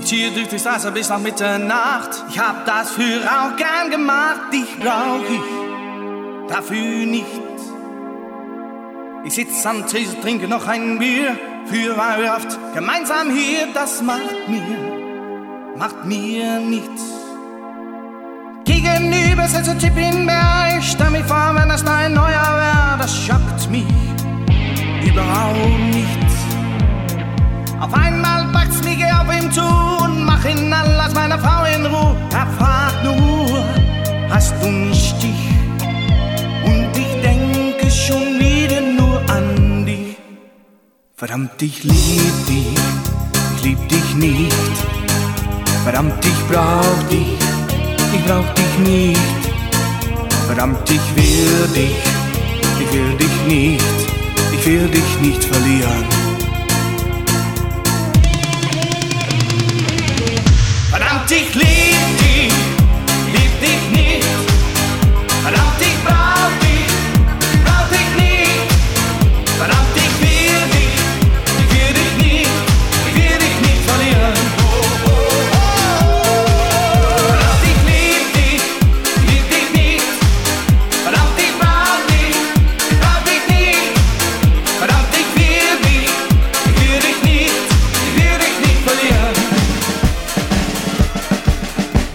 Ich ziehe durch die Straße bis nach Mitternacht. Ich hab das für auch gern gemacht. Dich brauch ich dafür nicht. Ich sitz am Tresen, trinke noch ein Bier. Für Weihnacht gemeinsam hier, das macht mir, macht mir nichts. Gegenüber sitzt ein Typ in Berg. Stell mich vor, wenn das ein neuer wäre, das schockt mich überhaupt nichts. Auf einmal packt's mich auf ihm zu hast du einen Stich? Und ich denke schon wieder nur an dich. Verdammt, ich lieb dich, ich lieb dich nicht. Verdammt, ich brauch dich, ich brauch dich nicht. Verdammt, ich will dich, ich will dich nicht, ich will dich nicht verlieren. Verdammt, ich lieb